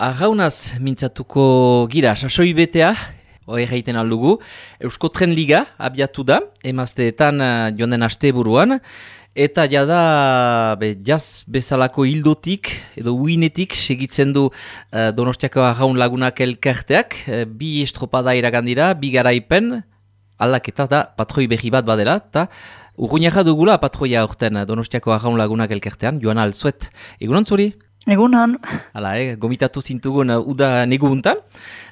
arraunaz mintzatuko gira, sasoi betea, hori egiten aldugu, Eusko Tren Liga abiatu da, emazteetan uh, joan den aste buruan, eta jada be, jaz bezalako hildotik edo uinetik segitzen du uh, Donostiako arraun lagunak elkarteak, uh, bi estropada iragandira, bi garaipen, aldaketa da patroi behi bat badela, eta urruñarra dugula patroia orten Donostiako arraun lagunak elkartean, joan alzuet. Egunon zuri? Egunon. Hala, eh, gomitatu zintugun uh, uda neguntan.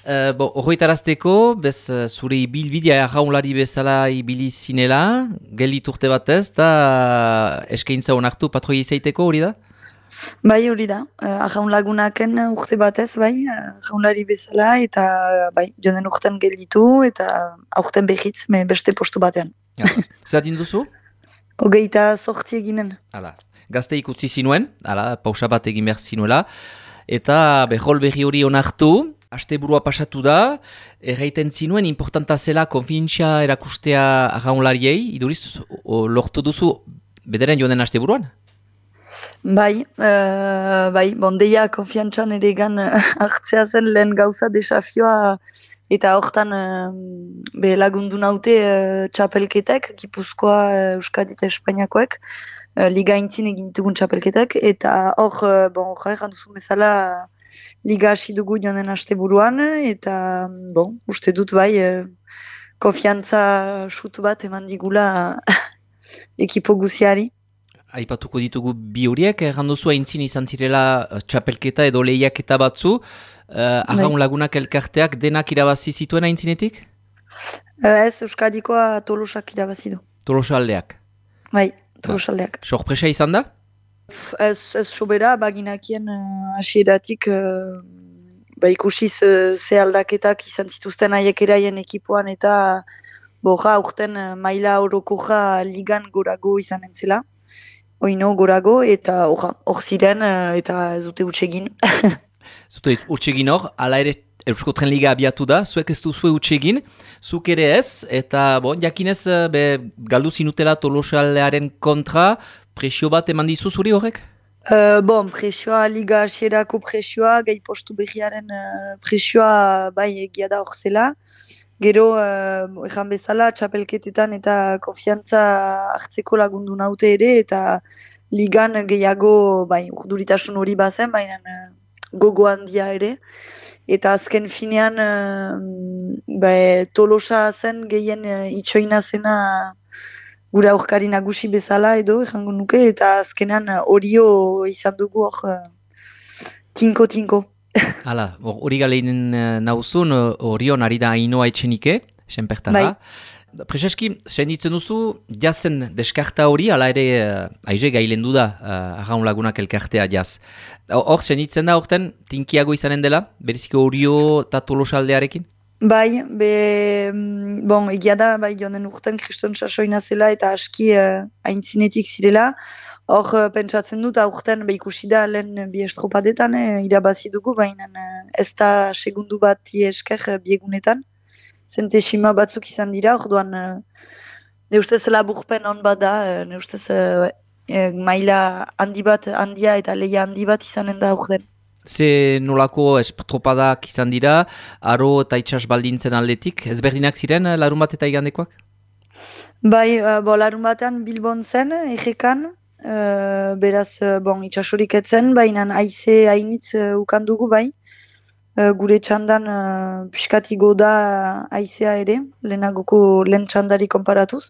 Uh, bo, Horroitarazteko, bez uh, zure ibilbidea erraunlari bezala ibili zinela, gelit urte batez, eta uh, eskaintza honartu patroi izaiteko hori da? Bai hori da, uh, arraun lagunaken urte batez, bai, arraunlari bezala, eta bai, jonen urten gelitu, eta aurten behitz, me beste postu batean. Zatin duzu? Ogeita sortzi eginen. Hala, gazteik utzi zinuen, ala, pausa bat egin behar zinuela, eta behol berri hori onartu, haste burua pasatu da, erraiten zinuen, importanta zela konfientzia erakustea arraunlariei, iduriz, o, lortu duzu bederen joan den haste buruan? Bai, uh, bai, bondeia konfiantzan ere gan hartzea zen lehen gauza desafioa eta hortan uh, be lagundu naute uh, txapelketek, Gipuzkoa, uh, Euskadi eta Espainiakoek, uh, liga intzin egin dugun txapelketak, eta hor, uh, bon, hor duzu bezala, liga hasi dugu joanen haste buruan, eta, bon, uste dut bai, uh, konfiantza sutu bat eman digula ekipo guziari. Aipatuko ditugu bi horiek, erranduzu haintzin izan zirela txapelketa edo lehiaketa batzu, uh, arraun lagunak elkarteak denak irabazi zituen haintzinetik? Ez, Euskadikoa Tolosak irabazi du. Tolosa aldeak? Bai. Tolosaldeak. Sorpresa izan da? Ez, ez sobera, baginakien hasieratik uh, ba ikusi ze aldaketak izan zituzten haiek eraien ekipoan eta boja urten maila orokoja ligan gorago izan entzela. Oino gorago eta hor ziren eta ez dute utxegin. Zute utxegin hor, ala ere Eusko Tren Liga abiatu da, zuek ez duzue utxegin, zuk ere ez, eta bon, jakinez be, galdu zinutela tolosaldearen kontra, presio bat eman dizu zuri horrek? Uh, bon, presioa, liga asierako presioa, gai postu behiaren uh, presioa bai egia da hor zela. Gero, uh, ezan bezala, txapelketetan eta konfiantza hartzeko lagundu naute ere, eta ligan gehiago, bai, urduritasun hori bazen, baina uh, gogo handia ere eta azken finean uh, tolosa zen gehien uh, itxoina zena gure aurkari nagusi bezala edo jango nuke eta azkenan horio uh, izan dugu hor tinko-tinko. Hala, hori galeinen nauzun horion ari da hainoa etxenike, senpertara. Bai. Prezeski, sen ditzen duzu, jazen deskarta hori, ala ere, uh, aize gailen du da, uh, lagunak elkartea jaz. Hor, sen ditzen da, horten, tinkiago izanen dela, beriziko horio eta tolosaldearekin? Bai, be, mm, bon, egia da, bai, jonen urten kriston sasoina zela eta aski uh, aintzinetik zirela. Hor, uh, pentsatzen dut, aurten, be, ikusi da, lehen bi estropadetan, eh, irabazi dugu, baina ez da segundu bat esker biegunetan zentesima batzuk izan dira, orduan uh, ne ustez laburpen hon bat da, uh, ne ustez uh, maila handi bat, handia eta leia handi bat izanen da orden. Ze nolako estropadak izan dira, aro eta itxas baldintzen aldetik, ezberdinak ziren larun bat eta igandekoak? Bai, uh, bo, larun batean bilbon zen, egekan, uh, beraz, bon, itxasorik etzen, baina aize hainitz uh, ukandugu bai, Eh, gure txandan uh, piskatigo da aizea ere, lehenagoko lehen txandari konparatuz.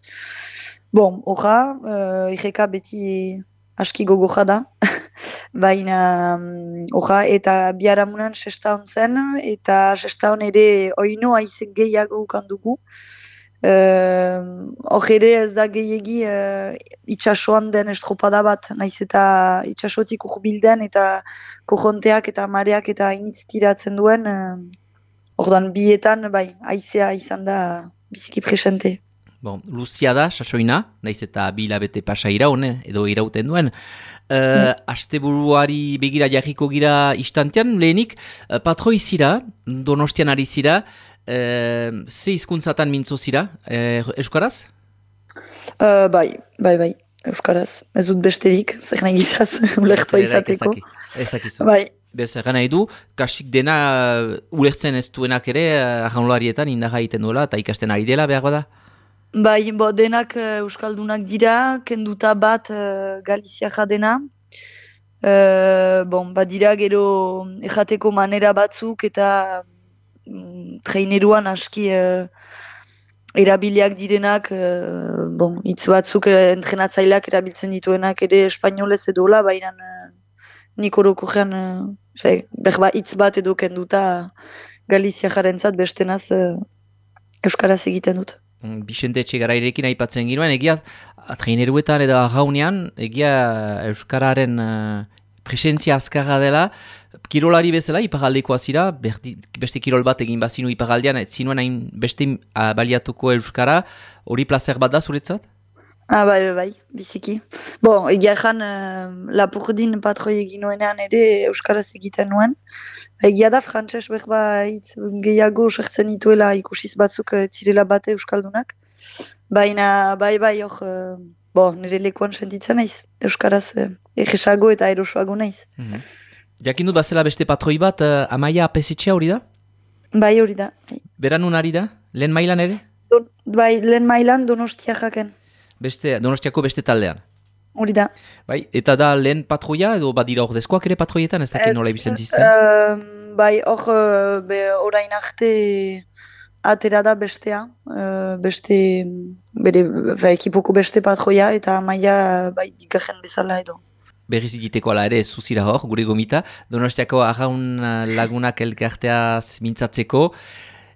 Bon, hoja, uh, irreka beti aski gogoja da, baina hoja, um, eta biharamunan sesta zen, eta sesta hon ere oino aize gehiago ukandugu. Hor uh, ere ez da gehiagi uh, itxasoan den estropada bat, naiz eta itxasotik urbilden eta kojonteak eta mareak eta initz tiratzen duen, uh, bietan bai, aizea izan da biziki presente. Bon, Luzia da, sasoina, naiz eta bi labete pasa iraune, edo irauten duen. Uh, Aste buruari begira jarriko gira istantean, lehenik, patroi zira, donostian ari zira, Eh, ze hizkuntzatan mintzo zira, eh, Euskaraz? Uh, bai, bai, bai, Euskaraz. Ez dut besterik, zer nahi gizaz, ulektua izateko. Ez dakizu. Bai, Bez, egan nahi du, kasik dena uh, ulertzen ez duenak ere ahanlarietan indaga egiten duela eta ikasten ari dela behar bada? Bai, bo, denak uh, Euskaldunak dira, kenduta bat uh, Galizia jadena. Uh, bon, badira gero ejateko manera batzuk eta traineruan aski uh, erabiliak direnak, uh, bon, hitz batzuk uh, entrenatzaileak erabiltzen dituenak ere espainolez edo la, baina uh, nik oroko gean, uh, behar hitz bat edo kenduta Galizia jarentzat bestenaz uh, Euskaraz egiten dut. Mm, Bixente Etxegarairekin aipatzen ginoen, egia traineruetan edo gaunean, egia Euskararen uh, presentzia azkarra dela, kirolari bezala, ipagaldekoa zira, beste kirol bat egin bazinu ipagaldean, ez zinuen hain beste uh, baliatuko Euskara, hori placer bat da zuretzat? Ah, bai, bai, bai, biziki. Bo, egia ezan, uh, lapurdin patroi egin nuenean ere Euskaraz egiten nuen. Egia da, frantxez behar bait gehiago sertzen dituela ikusiz batzuk uh, zirela bate Euskaldunak. Baina, bai, bai, hor, uh, bo, nire lekuan sentitzen naiz. Euskaraz uh, egesago eta erosoago naiz. Mm -hmm. Jakin dut bazela beste patroi bat, uh, amaia apesitxea hori da? Bai, hori da. Beran ari da? Lehen mailan ere? Don, bai, lehen mailan donostia jaken beste, donostiako beste taldean. Hori da. Bai, eta da lehen patroia edo badira ordezkoak ere patroietan, ez dakit nola ibizen zizten? Uh, bai, hor, uh, orain arte atera da bestea, uh, beste, bere, bai, ekipoko beste patroia, eta maia, bai, garen bezala edo. Berriz egiteko ala ere zuzira hor, gure gomita, donostiako arraun lagunak elkartea mintzatzeko,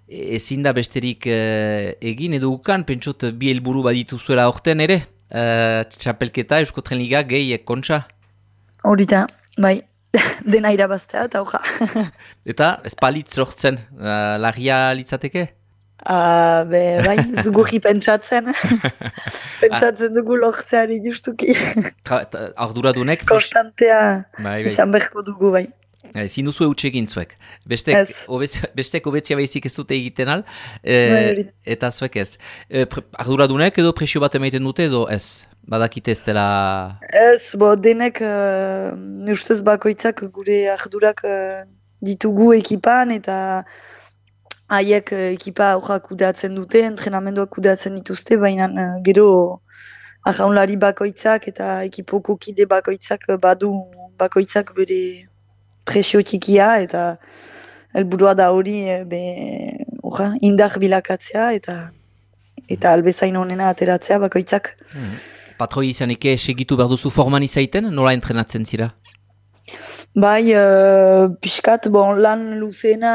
ezin da besterik uh, egin edo ukan, pentsot bi helburu baditu zuela orten ere, uh, txapelketa Eusko Trenliga gehi kontxa? Hori da, bai, dena irabaztea eta hoja. eta ez palitz lortzen, uh, lagia litzateke? Uh, be, bai, zugurri pentsatzen. pentsatzen dugu lortzeari justuki. Arduradunek? Konstantea bai, bai. izan berko dugu, bai. Ezin duzu eutxe egin zuek. Bestek, obez, bestek obetzia behizik ez dute egiten al, e, eta zuek ez. E, arduradunek edo presio bat emaiten dute edo ez? Badakite ez dela... Ez, bo, denek, uh, ustez bakoitzak gure ardurak uh, ditugu ekipan eta haiek uh, ekipa aurrak kudeatzen dute, entrenamenduak kudeatzen dituzte, baina uh, gero ahaunlari bakoitzak eta ekipoko kide bakoitzak badu bakoitzak bere presio txikia eta helburua da hori be, oja, indar bilakatzea eta eta albezain honena ateratzea bakoitzak. Hmm. Patroi izanike segitu behar duzu forman izaiten, nola entrenatzen zira? Bai, uh, pixkat, bon, lan luzena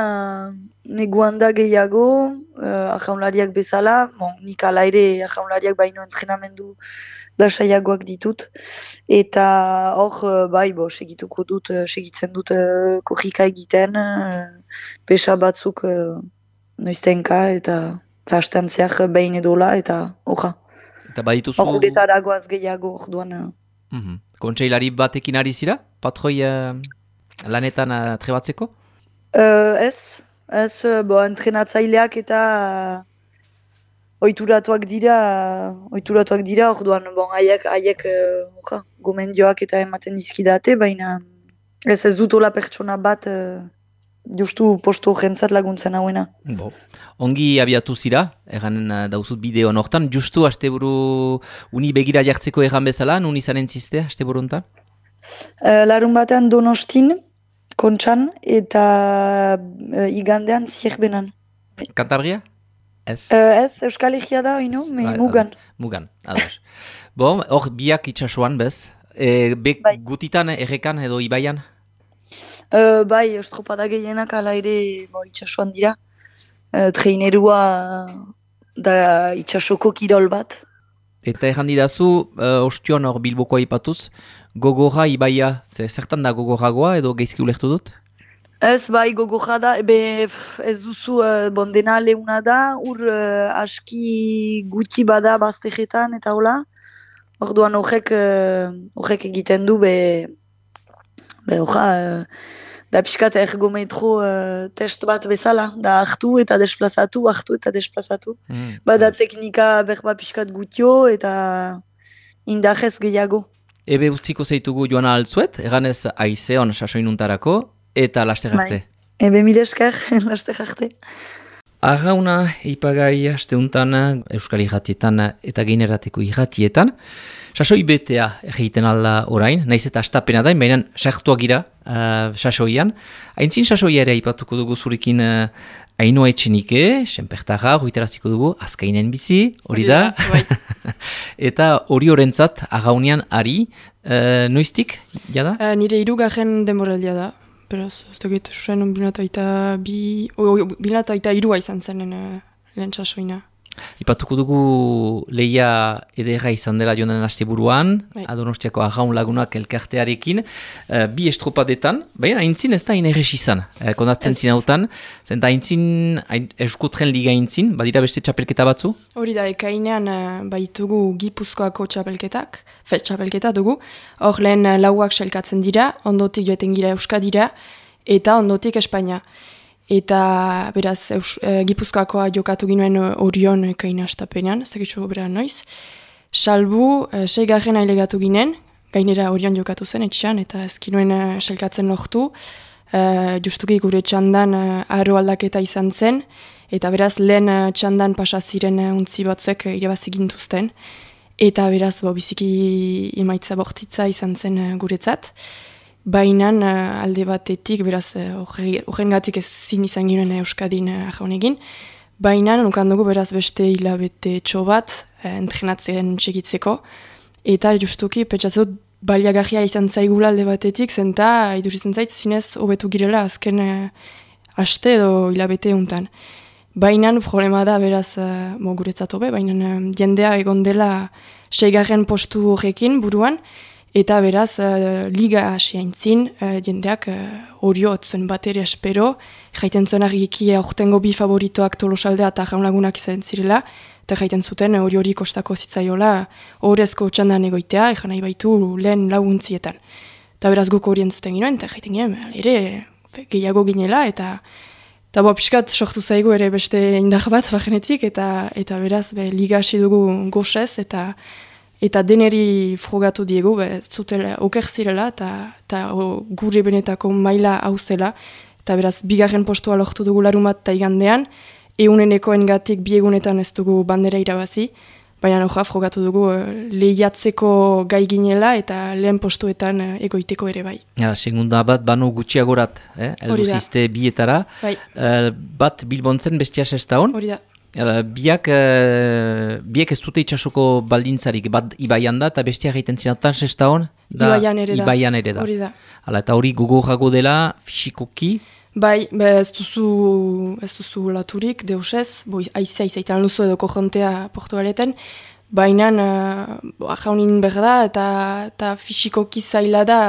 neguan da gehiago, uh, ahaunlariak bezala, bon, nik ala ere ahaunlariak baino entrenamendu lasaiagoak ditut. Eta hor, eh, bai, bo, segituko dut, segitzen dut uh, kojika egiten, uh, pesa batzuk uh, noiztenka, eta fastan zeak behin edola, eta hoja. Eta bai dituzu... Hor, gehiago, hor duan. Mm -hmm. Kontseilari batekin ari zira? Patroi uh, lanetan uh, trebatzeko? Uh, ez, ez, bo, entrenatzaileak eta oituratuak dira, oituratuak dira, orduan, bon, haiek, haiek, uh, gomendioak eta ematen dizkidate, baina ez ez dut hola pertsona bat uh, justu postu jentzat laguntzen hauena. Bo. Ongi abiatu zira, eganen uh, dauzut bideo nortan, justu asteburu uni begira jartzeko egan bezala, nun izanen ziste asteburu ontan? Uh, larun batean donostin, kontxan, eta uh, igandean zierbenan. Kantabria? Ez, uh, ez Euskal Herria da, ino, me, bai, mugan. Mugan, ados. bon, hor biak itxasuan bez, e, bek bai. gutitan errekan edo ibaian? Uh, bai, estropada gehienak ala ere bo, itxasuan dira. Uh, Treinerua da itxasoko kirol bat. Eta erran didazu, uh, ostion hor bilboko aipatuz, gogorra ibaia, zertan da gogorragoa edo geizki ulektu dut? Ez bai gogoja da, ebe ez duzu uh, bon dena lehuna da, ur uh, aski gutxi bada baztegetan eta hola. Orduan horrek, uh, egiten du, be, be oja, uh, da pixkat ergometro uh, test bat bezala, da hartu eta desplazatu, hartu eta desplazatu. Mm, bada teknika berba pixkat gutio eta indajez gehiago. Ebe utziko zeitugu joan altzuet, eganez aize hon sasoinuntarako, eta laste arte. Bai. Ebe mil esker, laste arte. Arrauna ipagai asteuntan Euskal Iratietan eta Ginerateko Iratietan. Sasoi betea egiten alda orain, naiz eta astapena dain, baina sartua gira uh, sasoian. Aintzin sasoia ere ipatuko dugu zurekin uh, Ainoa etxenike, senpertara, horitaraziko dugu, azkainen bizi, hori da. Bai. eta hori horrentzat, agaunean ari, uh, noiztik, jada? Uh, nire irugarren demoralia da. Beraz, ez dakit, susen, bilata eta bi... Bilata eta irua izan zenen uh, lehen sasoina. Ipatuko dugu leia edera izan dela joan den haste buruan, Bai. adonostiako agaun lagunak elkartearekin, uh, bi estropadetan, baina haintzin ez da inerrez izan, uh, kondatzen Ez. zinautan, zen da haintzin, hain, eskutren liga haintzin, badira beste txapelketa batzu? Hori da, ekainean uh, baitugu gipuzkoako txapelketak, fe, txapelketa dugu, hor lehen lauak selkatzen dira, ondotik joeten gira Euskadira, eta ondotik Espainia. Eta beraz, Eus, e, gipuzkoakoa jokatu ginuen orion ekaina astapenean, ez dakitxo bera noiz. Salbu, uh, seigarren ailegatu ginen, gainera orion jokatu zen etxean, eta ez ginuen uh, selkatzen lortu. Uh, justuki gure txandan uh, aro aldaketa izan zen, eta beraz lehen uh, txandan pasa ziren uh, untzi batzuek uh, irabazi gintuzten. Eta beraz, bo, biziki emaitza bortitza izan zen uh, guretzat. Baina uh, alde batetik, beraz, horren gatik ez zin izan ginen Euskadin uh, ahonegin. Baina nukan dugu beraz beste hilabete txo bat, uh, entrenatzen txegitzeko. Eta justuki, petxatzot, baliagarria izan zaigula alde batetik, zenta, iduritzen zait, zinez, hobetu girela azken uh, aste edo hilabete untan. Baina problema da beraz, uh, mo guretzat hobe, baina uh, jendea egon dela seigarren postu horrekin buruan, eta beraz uh, liga hasi aintzin, uh, jendeak hori uh, otzuen bat ere espero, jaiten zuen argiki aurtengo bi favoritoak tolosaldea eta jaunlagunak izan zirela, eta jaiten zuten hori hori kostako zitzaiola horrezko txandan egoitea, egan nahi baitu lehen laguntzietan. Eta beraz guk horien zuten ginoen, eta jaiten ginen, ere gehiago ginela, eta Eta bo, pixkat sortu zaigu ere beste indar bat bajenetik, eta eta beraz, be, liga hasi dugu goxez, eta eta deneri frogatu diegu, be, zutela, oker zirela, eta, gure benetako maila hau zela, eta beraz, bigarren postua lortu dugu larumat eta igandean, euneneko engatik biegunetan ez dugu bandera irabazi, baina noja frogatu dugu eh, lehiatzeko gai ginela eta lehen postuetan eh, egoiteko ere bai. Ja, segunda bat, banu gutxiagorat, eh? Elduzizte bietara, Bai, Eh, bat bilbontzen bestia sesta hon, hori da. Eh, biak, eh, biak ez dute itxasoko baldintzarik, bat ibaian da, eta bestia egiten zinatan sesta hon? Da, Ibaian ere da. Ibaian ere da. Hori da. Hala, eta hori gogorrago dela, fisikoki, Bai, be, ez duzu, ez duzu laturik, deusez, bo, aizea izaitan luzu edo kojontea portugaleten, baina uh, jaunin behar da, eta, eta fisikoki zaila da,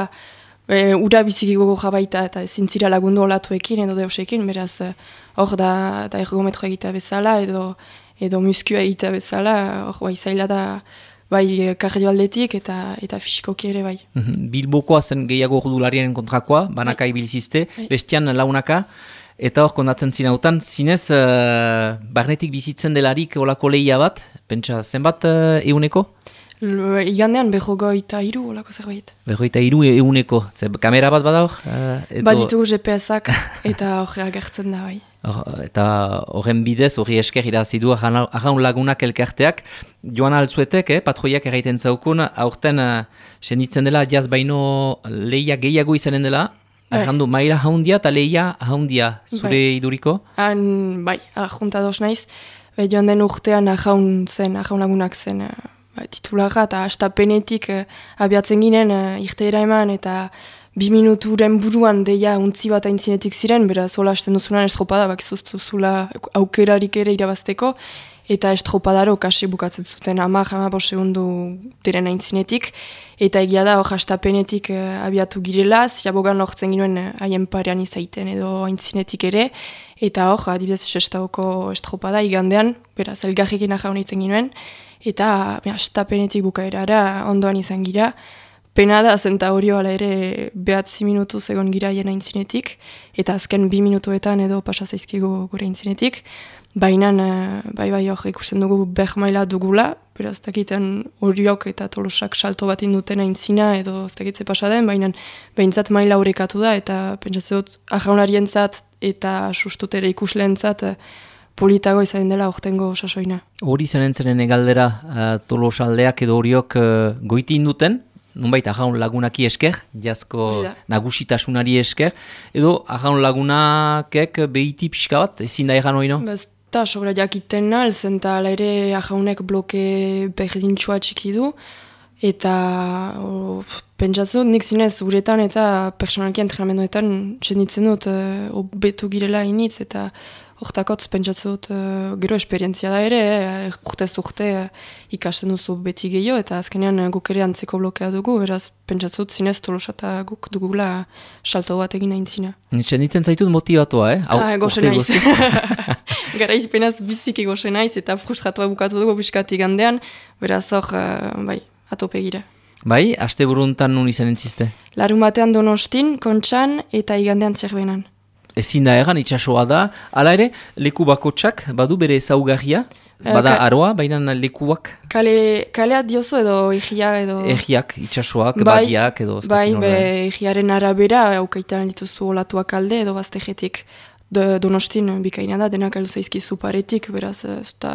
e, ura biziki gogo jabaita, eta ezin zira lagundu olatuekin edo deusekin, beraz, eh, hor da, da ergometro egitea bezala, edo, edo muskua egitea bezala, hor bai zaila da, bai kardioaldetik eta eta fisikoki ere bai. Mhm, Bilbokoa zen gehiago ordularien kontrakoa, banaka ibilizizte, Bai. bestian launaka, eta hor kondatzen zinautan, zinez, uh, barnetik bizitzen delarik olako lehia bat, pentsa, zenbat uh, euneko? Igandean behogoita iru, olako zerbait. Berroita iru euneko, ze kamera bat bada hor? Uh, edo- Baditugu GPS-ak eta horre agertzen da bai. Hor- eta horren bidez, horri esker irazidu arraun lagunak elkarteak, joan altzuetek, eh, patroiak erraiten zaukun, aurten uh, senditzen dela, jaz baino lehia gehiago izanen dela, Bai. Errandu, maila haundia eta lehia haundia, zure Bai. iduriko? Han, bai, ahunta dos naiz, joan den urtean ahaun zen, ahaun lagunak zen ba, titularra, eta astapenetik e, abiatzen ginen e, irteera eman, eta bi minuturen buruan deia untzi bat aintzinetik ziren, beraz, hola hasten duzunan estropada, bak zuzula aukerarik ere irabazteko, eta estropadaro kasi bukatzen zuten ama, jama segundu diren aintzinetik, eta egia da, hor astapenetik e, abiatu girela, ziabogan lortzen ginoen e, haien parean izaiten edo aintzinetik ere, eta hor, adibidez sestaoko estropada igandean, beraz, elgarrikin aja honitzen ginoen, eta be, astapenetik bukaerara ondoan izan gira, pena da, zenta hori ere behatzi minutu zegon gira jena intzinetik, eta azken bi minutuetan edo pasazaizkigo gure intzinetik, baina bai bai hor ikusten dugu beh maila dugula, beraz dakiten horiok eta tolosak salto bat induten aintzina edo ez dakitze pasaden, baina behintzat maila horrekatu da, eta pentsatzen dut eta sustutere ikusleentzat politago izan dela ortengo sasoina. Hori zen entzenen egaldera uh, tolosaldeak edo horiok uh, goiti induten, nunbait ahaun lagunaki esker, jazko nagusitasunari esker, edo ahaun lagunakek behiti pixka bat, ezin da egan hori no? Bez, ta sobra jakiten nal, zenta ere ahaunek bloke berdintxua txiki du, eta oh, pentsatzu nik zinez uretan eta personalki entrenamenduetan txenitzen dut uh, betu girela initz, eta Hortakotz, pentsatzen dut, uh, gero esperientzia da ere, uh, urtez urte uh, ikasten duzu beti gehiago, eta azkenean guk ere antzeko blokea dugu, beraz, pentsatzen dut, zinez tolosa eta guk dugula salto bat egin aintzina. Nitsen nintzen zaitut motivatua, eh? Au, ah, goxe naiz. Gara izpenaz biziki goxe naiz, eta frustratua bukatu dugu biskati gandean, beraz hor, uh, bai, atope gira. Bai, aste buruntan nun izan entziste? Larun batean donostin, kontxan, eta igandean zerbenan ezin da egan itxasoa da, ala ere, leku bakotsak, badu bere ezaugarria, eh, bada uh, aroa, baina lekuak? Kale, kalea diozu edo egia edo... Egiak, itxasoak, bai, badiak edo... Bai, be, egiaren arabera, aukaitan dituzu olatuak alde edo baztegetik. Do, donostin bikaina da, denak aldo zaizkizu paretik, beraz, eta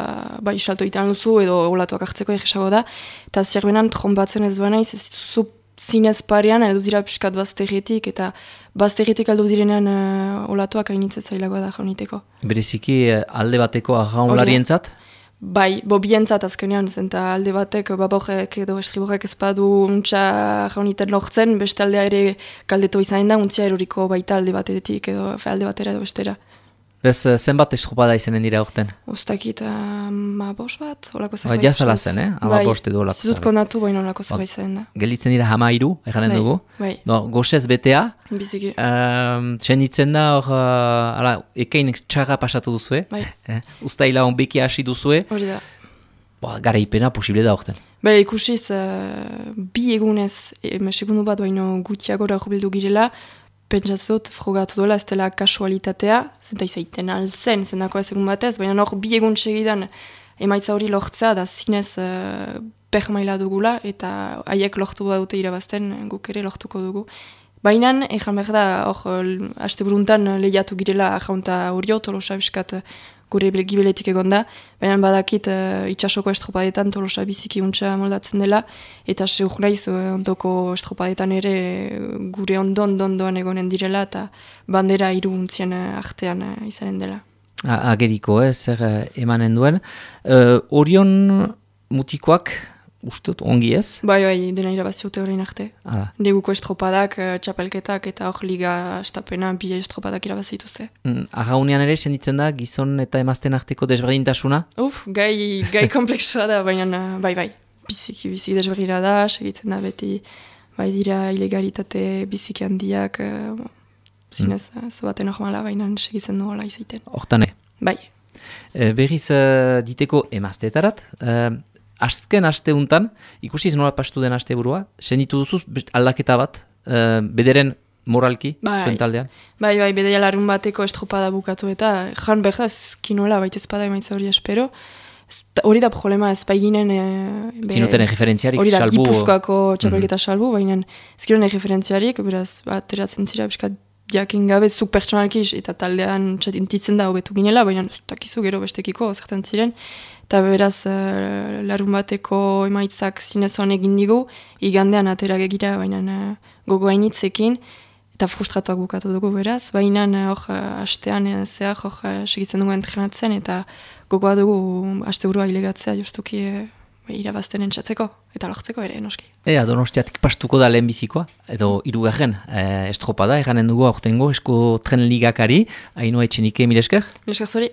bai, salto itan duzu edo olatuak hartzeko egisago da. Eta zerbenan trombatzen ez banaiz, ez dituzu zinez parean, aldo dira piskat baztegetik, eta baztegetik aldo direnean uh, olatuak hainitzet zailagoa da jauniteko. Bereziki eh, alde bateko agaunlarientzat? Bai, bo bientzat azkenean, zenta alde batek baborek edo estriborek ezpadu untxa jauniten lortzen, beste aldea ere kaldeto izan da, untzia eroriko baita alde batetik edo alde batera edo bestera. Ez, eh, zenbat estropada izanen dira orten? Uztakit, ma bost bat, holako zerbait. Ba, jazala zen, eh? Ama bai, bost edo holako zerbait. Zizut konatu baino holako ba, zerbait zen da. Gelitzen dira hama iru, eganen bai, dugu. Bai. No, goxez betea. Biziki. Um, Txenitzen da, hor, uh, ala, ekein txarra pasatu duzue. Bai. Eh? Uztaila hon beki hasi duzue. Hori da. Ba, gara ipena posible da orten. Bai, ikusiz, uh, bi egunez, e, segundu bat baino gutiagora jubildu girela, pentsatzot frogatu dola ez dela kasualitatea, zenta izaiten altzen, zendako ez egun batez, baina hor bi egun segidan emaitza hori lortzea da zinez uh, peh maila dugula eta haiek lortu dute irabazten guk ere lortuko dugu. Baina, ezan behar da, hor, haste buruntan lehiatu girela jaunta hori tolosa biskat gure gibeletik egon da, baina badakit uh, itxasoko estropadetan tolosa biziki untxa moldatzen dela, eta seur naiz uh, ondoko estropadetan ere gure ondon dondoan egonen direla, eta bandera iru untzien uh, artean uh, izanen dela. Ageriko, eh, zer emanen duen. Uh, orion mutikoak ustut, ongi ez? Bai, bai, dena irabaziote horrein arte. Hala. Deguko estropadak, uh, txapelketak eta hor liga estapena bi estropadak irabazituzte. Mm, Agaunean ere, senditzen da, gizon eta emazten arteko desberdintasuna? Uf, gai, gai kompleksua da, baina bai, bai. Biziki, biziki desberdina da, segitzen da beti, bai dira ilegalitate biziki handiak, uh, zinez, mm. ez baten normala, baina segitzen duela izaiten. Hortane? Bai. Berriz uh, diteko emazteetarat, azken aste untan, ikusiz nola pastu den aste burua, senitu duzuz aldaketa bat, uh, bederen moralki, bai, zuen taldean? Bai, bai, bedea larun bateko estropada bukatu eta jan behaz, kinola baita espada emaitza hori espero. Hori da problema ez baiginen... E, Zinuten egiferentziarik, salbu... Hori da, gipuzkoako txapelketa mm -hmm. salbu, baina ez giren egiferentziarik, beraz, bat, teratzen zira, biskat, jakin gabe zuk pertsonalki eta taldean txatintitzen da hobetu ginela, baina ez gero bestekiko, zertan ziren. Eta beraz uh, larun bateko emaitzak zinezoan egin digu, igandean atera gegira, baina uh, gogo hainitzekin, eta frustratuak bukatu dugu beraz, baina uh, hor uh, astean uh, zehar hor uh, segitzen dugu entrenatzen, eta gogoa dugu aste burua ilegatzea justuki uh, irabazten entzatzeko, eta lortzeko ere, noski. Ea, donostiatik pastuko da lehen bizikoa, edo irugarren eh, estropada, eganen dugu aurtengo esko tren ligakari, hainu etxenike, milesker? Milesker zori.